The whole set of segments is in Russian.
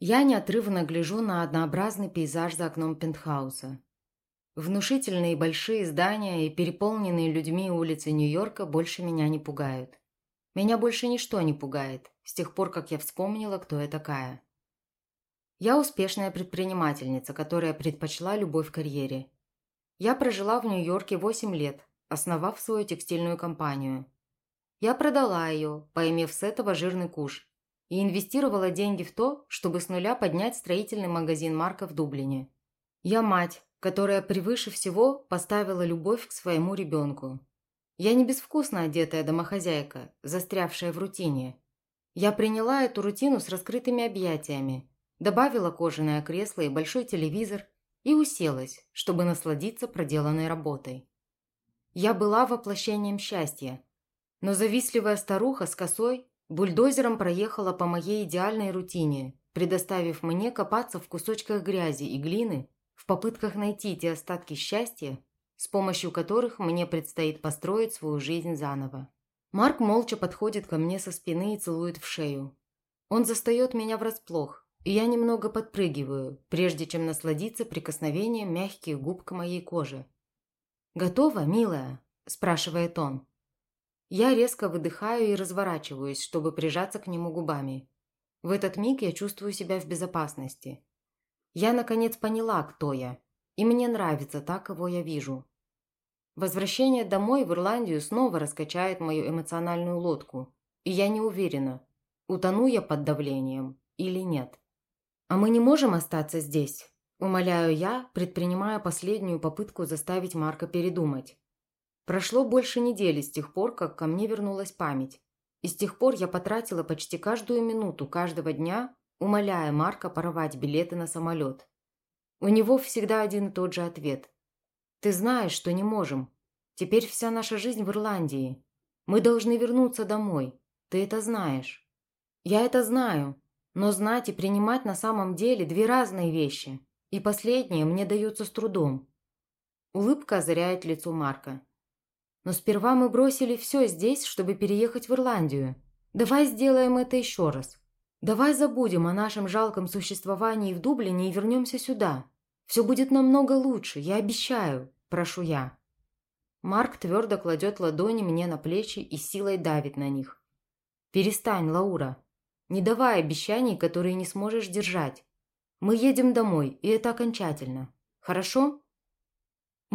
Я неотрывно гляжу на однообразный пейзаж за окном пентхауса. Внушительные большие здания и переполненные людьми улицы Нью-Йорка больше меня не пугают. Меня больше ничто не пугает, с тех пор, как я вспомнила, кто я такая. Я успешная предпринимательница, которая предпочла любовь в карьере. Я прожила в Нью-Йорке 8 лет, основав свою текстильную компанию. Я продала ее, поимев с этого жирный куш, и инвестировала деньги в то, чтобы с нуля поднять строительный магазин Марка в Дублине. Я мать, которая превыше всего поставила любовь к своему ребенку. Я не безвкусно одетая домохозяйка, застрявшая в рутине. Я приняла эту рутину с раскрытыми объятиями, добавила кожаное кресло и большой телевизор и уселась, чтобы насладиться проделанной работой. Я была воплощением счастья, но завистливая старуха с косой бульдозером проехала по моей идеальной рутине, предоставив мне копаться в кусочках грязи и глины в попытках найти те остатки счастья, с помощью которых мне предстоит построить свою жизнь заново. Марк молча подходит ко мне со спины и целует в шею. Он застает меня врасплох, и я немного подпрыгиваю, прежде чем насладиться прикосновением мягких губ к моей коже. «Готова, милая?» – спрашивает он. Я резко выдыхаю и разворачиваюсь, чтобы прижаться к нему губами. В этот миг я чувствую себя в безопасности. Я, наконец, поняла, кто я, и мне нравится так, кого я вижу. Возвращение домой в Ирландию снова раскачает мою эмоциональную лодку, и я не уверена, утону я под давлением или нет. «А мы не можем остаться здесь?» – умоляю я, предпринимая последнюю попытку заставить Марка передумать. Прошло больше недели с тех пор, как ко мне вернулась память, и с тех пор я потратила почти каждую минуту каждого дня, умоляя Марка порвать билеты на самолет. У него всегда один и тот же ответ. «Ты знаешь, что не можем. Теперь вся наша жизнь в Ирландии. Мы должны вернуться домой. Ты это знаешь». «Я это знаю, но знать и принимать на самом деле две разные вещи, и последнее мне дается с трудом». Улыбка озаряет лицо Марка. «Но сперва мы бросили все здесь, чтобы переехать в Ирландию. Давай сделаем это еще раз. Давай забудем о нашем жалком существовании в Дублине и вернемся сюда. Все будет намного лучше, я обещаю, прошу я. Марк твердо кладет ладони мне на плечи и силой давит на них. «Перестань, Лаура. Не давай обещаний, которые не сможешь держать. Мы едем домой, и это окончательно. Хорошо?»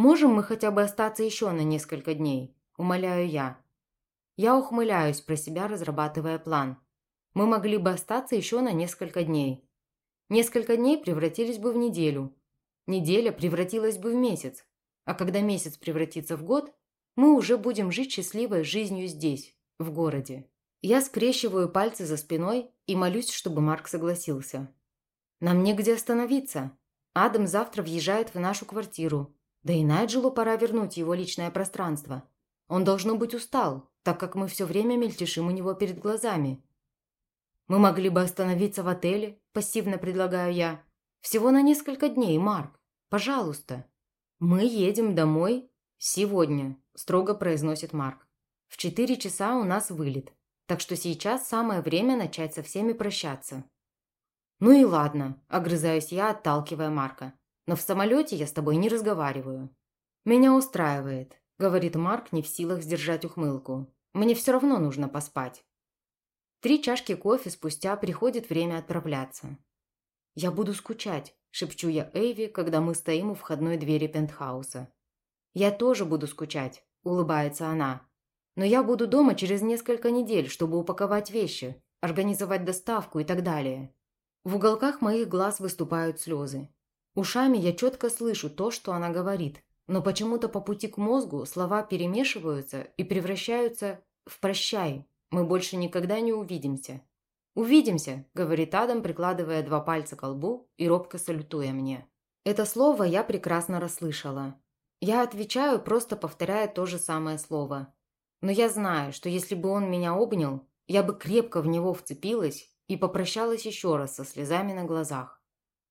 «Можем мы хотя бы остаться еще на несколько дней?» – умоляю я. Я ухмыляюсь про себя, разрабатывая план. Мы могли бы остаться еще на несколько дней. Несколько дней превратились бы в неделю, Неделя превратилась бы в месяц, а когда месяц превратится в год, мы уже будем жить счастливой жизнью здесь, в городе. Я скрещиваю пальцы за спиной и молюсь, чтобы Марк согласился. Нам негде остановиться. Адам завтра въезжает в нашу квартиру. Да и Найджелу пора вернуть его личное пространство. Он должно быть устал, так как мы все время мельтешим у него перед глазами. Мы могли бы остановиться в отеле, пассивно предлагаю я. Всего на несколько дней, Марк. Пожалуйста. Мы едем домой сегодня, строго произносит Марк. В четыре часа у нас вылет, так что сейчас самое время начать со всеми прощаться. Ну и ладно, огрызаюсь я, отталкивая Марка. Но в самолете я с тобой не разговариваю. Меня устраивает, говорит Марк, не в силах сдержать ухмылку. Мне все равно нужно поспать. Три чашки кофе спустя приходит время отправляться. Я буду скучать, – шепчу я Эйви, когда мы стоим у входной двери пентхауса. «Я тоже буду скучать», – улыбается она. «Но я буду дома через несколько недель, чтобы упаковать вещи, организовать доставку и так далее». В уголках моих глаз выступают слезы. Ушами я четко слышу то, что она говорит, но почему-то по пути к мозгу слова перемешиваются и превращаются в «прощай, мы больше никогда не увидимся». «Увидимся», – говорит Адам, прикладывая два пальца к лбу и робко салютуя мне. Это слово я прекрасно расслышала. Я отвечаю, просто повторяя то же самое слово. Но я знаю, что если бы он меня обнял, я бы крепко в него вцепилась и попрощалась еще раз со слезами на глазах.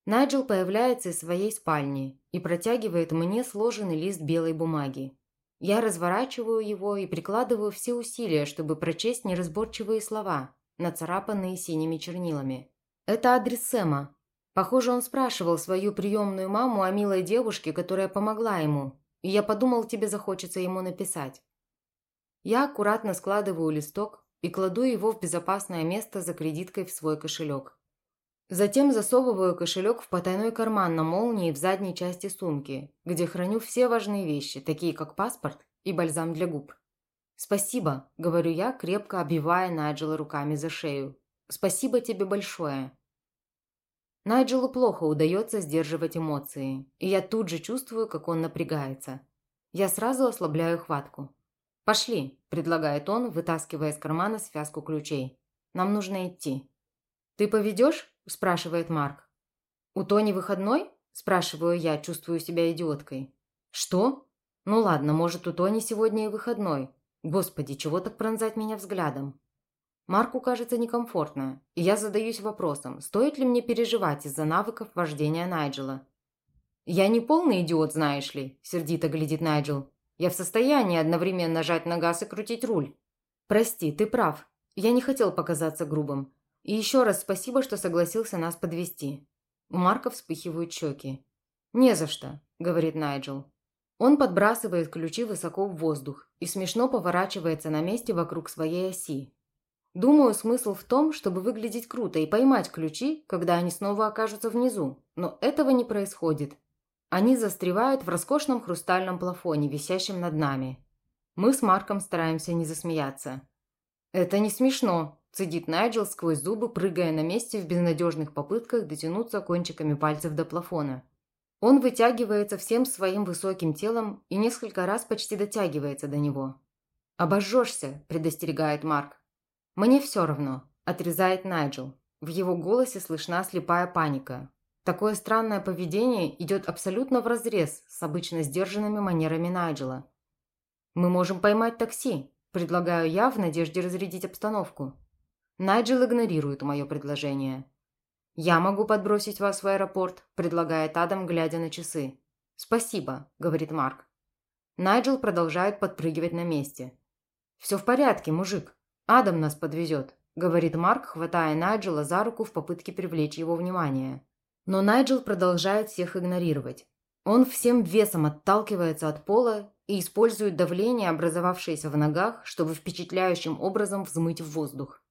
Найджел появляется из своей спальни и протягивает мне сложенный лист белой бумаги. Я разворачиваю его и прикладываю все усилия, чтобы прочесть неразборчивые слова – нацарапанные синими чернилами. Это адрес Сэма. Похоже, он спрашивал свою приемную маму о милой девушке, которая помогла ему, и я подумал, тебе захочется ему написать. Я аккуратно складываю листок и кладу его в безопасное место за кредиткой в свой кошелек. Затем засовываю кошелек в потайной карман на молнии в задней части сумки, где храню все важные вещи, такие как паспорт и бальзам для губ. «Спасибо», – говорю я, крепко обвивая Найджела руками за шею. «Спасибо тебе большое». Найджелу плохо удается сдерживать эмоции, и я тут же чувствую, как он напрягается. Я сразу ослабляю хватку. «Пошли», – предлагает он, вытаскивая из кармана связку ключей. «Нам нужно идти». «Ты поведешь?» – спрашивает Марк. «У Тони выходной?» – спрашиваю я, чувствую себя идиоткой. «Что?» «Ну ладно, может, у Тони сегодня и выходной, Господи, чего так пронзать меня взглядом? Марку кажется некомфортно, и я задаюсь вопросом, стоит ли мне переживать из-за навыков вождения Найджела. «Я не полный идиот, знаешь ли», – сердито глядит Найджел. «Я в состоянии одновременно нажать на газ и крутить руль». «Прости, ты прав. Я не хотел показаться грубым. И еще раз спасибо, что согласился нас подвести. У Марка вспыхивают щеки. «Не за что», – говорит Найджел. Он подбрасывает ключи высоко в воздух и смешно поворачивается на месте вокруг своей оси. Думаю, смысл в том, чтобы выглядеть круто и поймать ключи, когда они снова окажутся внизу, но этого не происходит. Они застревают в роскошном хрустальном плафоне, висящем над нами. Мы с Марком стараемся не засмеяться. «Это не смешно», – цедит Найджел сквозь зубы, прыгая на месте в безнадежных попытках дотянуться кончиками пальцев до плафона. Он вытягивается всем своим высоким телом и несколько раз почти дотягивается до него. «Обожжешься», – предостерегает Марк. «Мне все равно», – отрезает Найджел. В его голосе слышна слепая паника. Такое странное поведение идет абсолютно вразрез с обычно сдержанными манерами Найджела. «Мы можем поймать такси», – предлагаю я в надежде разрядить обстановку. Найджел игнорирует мое предложение. «Я могу подбросить вас в аэропорт», – предлагает Адам, глядя на часы. «Спасибо», – говорит Марк. Найджел продолжает подпрыгивать на месте. «Все в порядке, мужик. Адам нас подвезет», – говорит Марк, хватая Найджела за руку в попытке привлечь его внимание. Но Найджел продолжает всех игнорировать. Он всем весом отталкивается от пола и использует давление, образовавшееся в ногах, чтобы впечатляющим образом взмыть в воздух.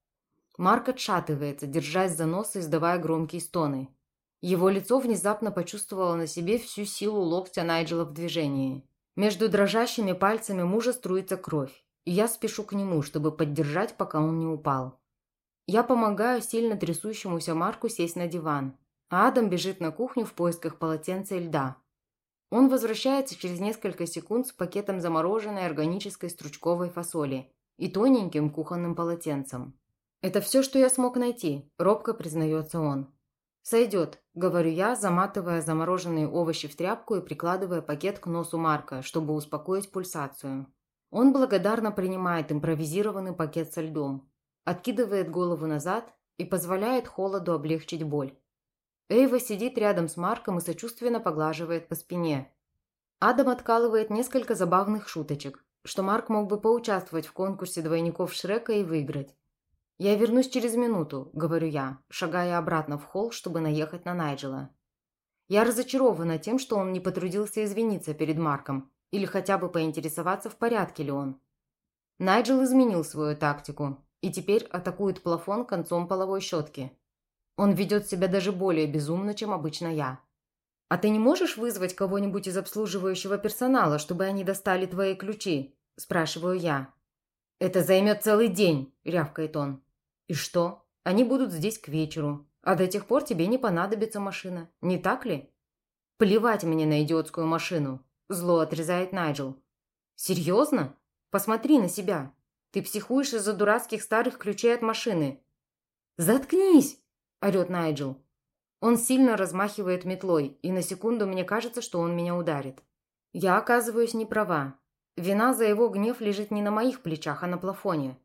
Марк отшатывается, держась за нос и издавая громкие стоны. Его лицо внезапно почувствовало на себе всю силу локтя Найджела в движении. Между дрожащими пальцами мужа струится кровь, и я спешу к нему, чтобы поддержать, пока он не упал. Я помогаю сильно трясущемуся Марку сесть на диван, а Адам бежит на кухню в поисках полотенца и льда. Он возвращается через несколько секунд с пакетом замороженной органической стручковой фасоли и тоненьким кухонным полотенцем. «Это все, что я смог найти», – робко признается он. «Сойдет», – говорю я, заматывая замороженные овощи в тряпку и прикладывая пакет к носу Марка, чтобы успокоить пульсацию. Он благодарно принимает импровизированный пакет со льдом, откидывает голову назад и позволяет холоду облегчить боль. Эйва сидит рядом с Марком и сочувственно поглаживает по спине. Адам откалывает несколько забавных шуточек, что Марк мог бы поучаствовать в конкурсе двойников Шрека и выиграть. «Я вернусь через минуту», – говорю я, шагая обратно в холл, чтобы наехать на Найджела. Я разочарована тем, что он не потрудился извиниться перед Марком или хотя бы поинтересоваться, в порядке ли он. Найджел изменил свою тактику и теперь атакует плафон концом половой щетки. Он ведет себя даже более безумно, чем обычно я. «А ты не можешь вызвать кого-нибудь из обслуживающего персонала, чтобы они достали твои ключи?» – спрашиваю я. «Это займет целый день», – рявкает он. «И что? Они будут здесь к вечеру. А до тех пор тебе не понадобится машина. Не так ли?» «Плевать мне на идиотскую машину», – зло отрезает Найджел. «Серьезно? Посмотри на себя. Ты психуешь из-за дурацких старых ключей от машины». «Заткнись!» – орет Найджел. Он сильно размахивает метлой, и на секунду мне кажется, что он меня ударит. Я оказываюсь не права. Вина за его гнев лежит не на моих плечах, а на плафоне.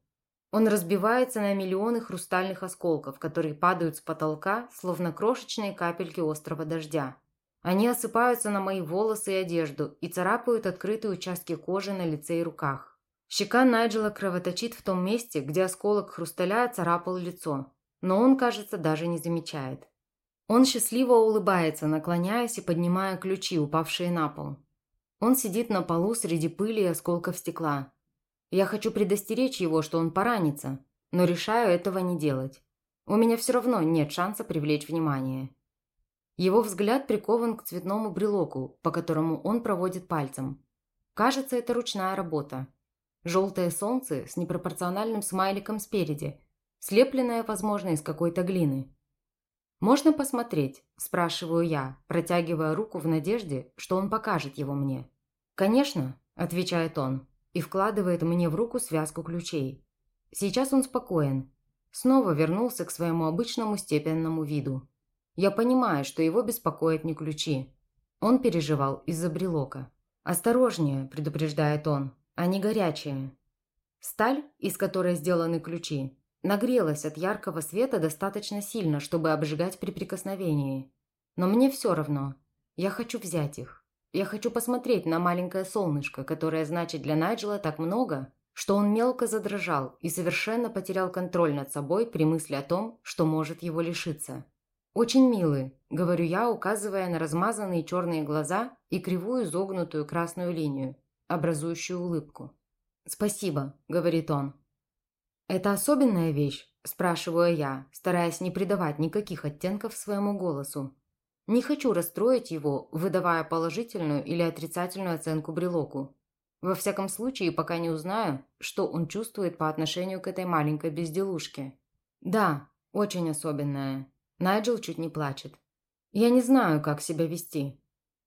Он разбивается на миллионы хрустальных осколков, которые падают с потолка, словно крошечные капельки острого дождя. Они осыпаются на мои волосы и одежду и царапают открытые участки кожи на лице и руках. Щека Найджела кровоточит в том месте, где осколок хрусталя царапал лицо. но он, кажется, даже не замечает. Он счастливо улыбается, наклоняясь и поднимая ключи, упавшие на пол. Он сидит на полу среди пыли и осколков стекла. Я хочу предостеречь его, что он поранится, но решаю этого не делать. У меня все равно нет шанса привлечь внимание. Его взгляд прикован к цветному брелоку, по которому он проводит пальцем. Кажется, это ручная работа. Желтое солнце с непропорциональным смайликом спереди, слепленное, возможно, из какой-то глины. «Можно посмотреть?» – спрашиваю я, протягивая руку в надежде, что он покажет его мне. «Конечно», – отвечает он и вкладывает мне в руку связку ключей. Сейчас он спокоен. Снова вернулся к своему обычному степенному виду. Я понимаю, что его беспокоят не ключи. Он переживал из-за брелока. «Осторожнее», – предупреждает он, – «они горячие». Сталь, из которой сделаны ключи, нагрелась от яркого света достаточно сильно, чтобы обжигать при прикосновении. Но мне все равно. Я хочу взять их. Я хочу посмотреть на маленькое солнышко, которое значит для Найджела так много, что он мелко задрожал и совершенно потерял контроль над собой при мысли о том, что может его лишиться. «Очень милый», – говорю я, указывая на размазанные черные глаза и кривую изогнутую красную линию, образующую улыбку. «Спасибо», – говорит он. «Это особенная вещь?» – спрашиваю я, стараясь не придавать никаких оттенков своему голосу. Не хочу расстроить его, выдавая положительную или отрицательную оценку брелоку. Во всяком случае, пока не узнаю, что он чувствует по отношению к этой маленькой безделушке. Да, очень особенная. Найджел чуть не плачет. Я не знаю, как себя вести.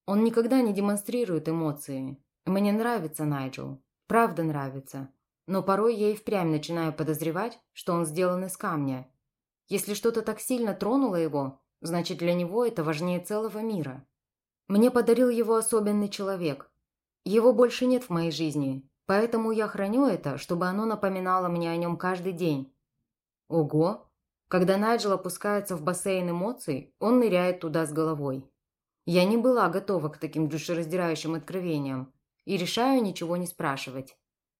Он никогда не демонстрирует эмоции. Мне нравится Найджел. Правда нравится. Но порой я и впрямь начинаю подозревать, что он сделан из камня. Если что-то так сильно тронуло его, Значит, для него это важнее целого мира. Мне подарил его особенный человек. Его больше нет в моей жизни, поэтому я храню это, чтобы оно напоминало мне о нем каждый день. Ого! Когда Найджел опускается в бассейн эмоций, он ныряет туда с головой. Я не была готова к таким душераздирающим откровениям и решаю ничего не спрашивать.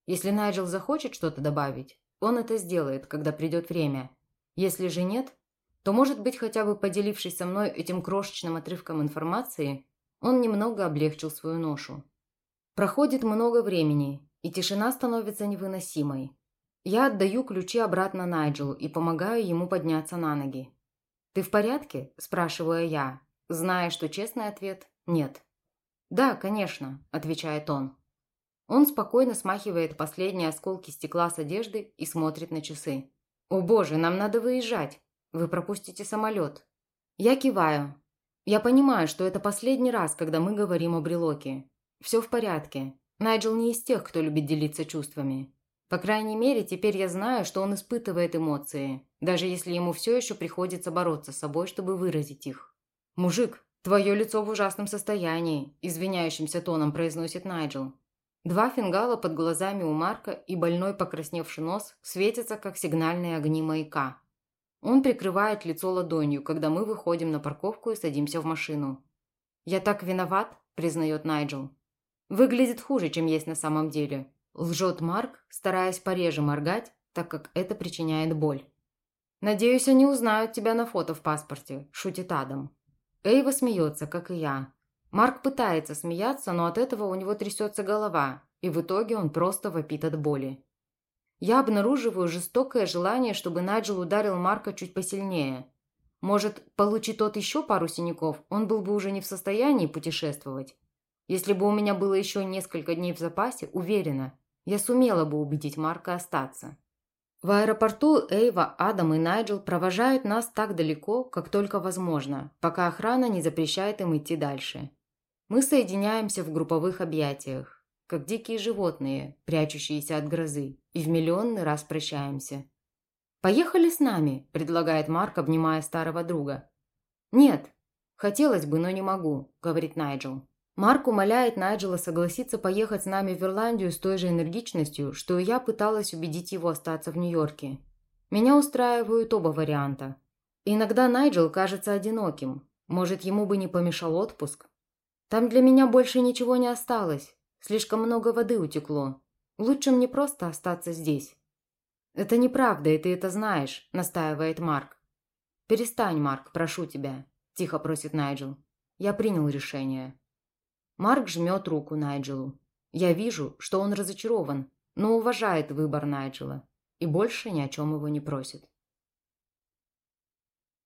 Если Найджел захочет что-то добавить, он это сделает, когда придет время. Если же нет, то, может быть, хотя бы поделившись со мной этим крошечным отрывком информации, он немного облегчил свою ношу. Проходит много времени, и тишина становится невыносимой. Я отдаю ключи обратно Найджелу и помогаю ему подняться на ноги. «Ты в порядке?» – спрашиваю я, зная, что честный ответ – нет. «Да, конечно», – отвечает он. Он спокойно смахивает последние осколки стекла с одежды и смотрит на часы. «О боже, нам надо выезжать!» Вы пропустите самолет. Я киваю. Я понимаю, что это последний раз, когда мы говорим о брелоке. Все в порядке. Найджел не из тех, кто любит делиться чувствами. По крайней мере, теперь я знаю, что он испытывает эмоции, даже если ему все еще приходится бороться с собой, чтобы выразить их. «Мужик, твое лицо в ужасном состоянии», – извиняющимся тоном произносит Найджел. Два фингала под глазами у Марка и больной покрасневший нос светятся, как сигнальные огни маяка. Он прикрывает лицо ладонью, когда мы выходим на парковку и садимся в машину. «Я так виноват», – признает Найджел. «Выглядит хуже, чем есть на самом деле», – лжет Марк, стараясь пореже моргать, так как это причиняет боль. «Надеюсь, они узнают тебя на фото в паспорте», – шутит Адам. Эйва смеется, как и я. Марк пытается смеяться, но от этого у него трясется голова, и в итоге он просто вопит от боли. Я обнаруживаю жестокое желание, чтобы Найджел ударил Марка чуть посильнее. Может, получи тот еще пару синяков, он был бы уже не в состоянии путешествовать. Если бы у меня было еще несколько дней в запасе, уверена, я сумела бы убедить Марка остаться. В аэропорту Эйва, Адам и Найджел провожают нас так далеко, как только возможно, пока охрана не запрещает им идти дальше. Мы соединяемся в групповых объятиях как дикие животные, прячущиеся от грозы, и в миллионный раз прощаемся. «Поехали с нами», – предлагает Марк, обнимая старого друга. «Нет, хотелось бы, но не могу», – говорит Найджел. Марк умоляет Найджела согласиться поехать с нами в Ирландию с той же энергичностью, что и я пыталась убедить его остаться в Нью-Йорке. Меня устраивают оба варианта. Иногда Найджел кажется одиноким. Может, ему бы не помешал отпуск? Там для меня больше ничего не осталось. Слишком много воды утекло. Лучше мне просто остаться здесь». «Это неправда, и ты это знаешь», – настаивает Марк. «Перестань, Марк, прошу тебя», – тихо просит Найджел. «Я принял решение». Марк жмет руку Найджелу. Я вижу, что он разочарован, но уважает выбор Найджела и больше ни о чем его не просит.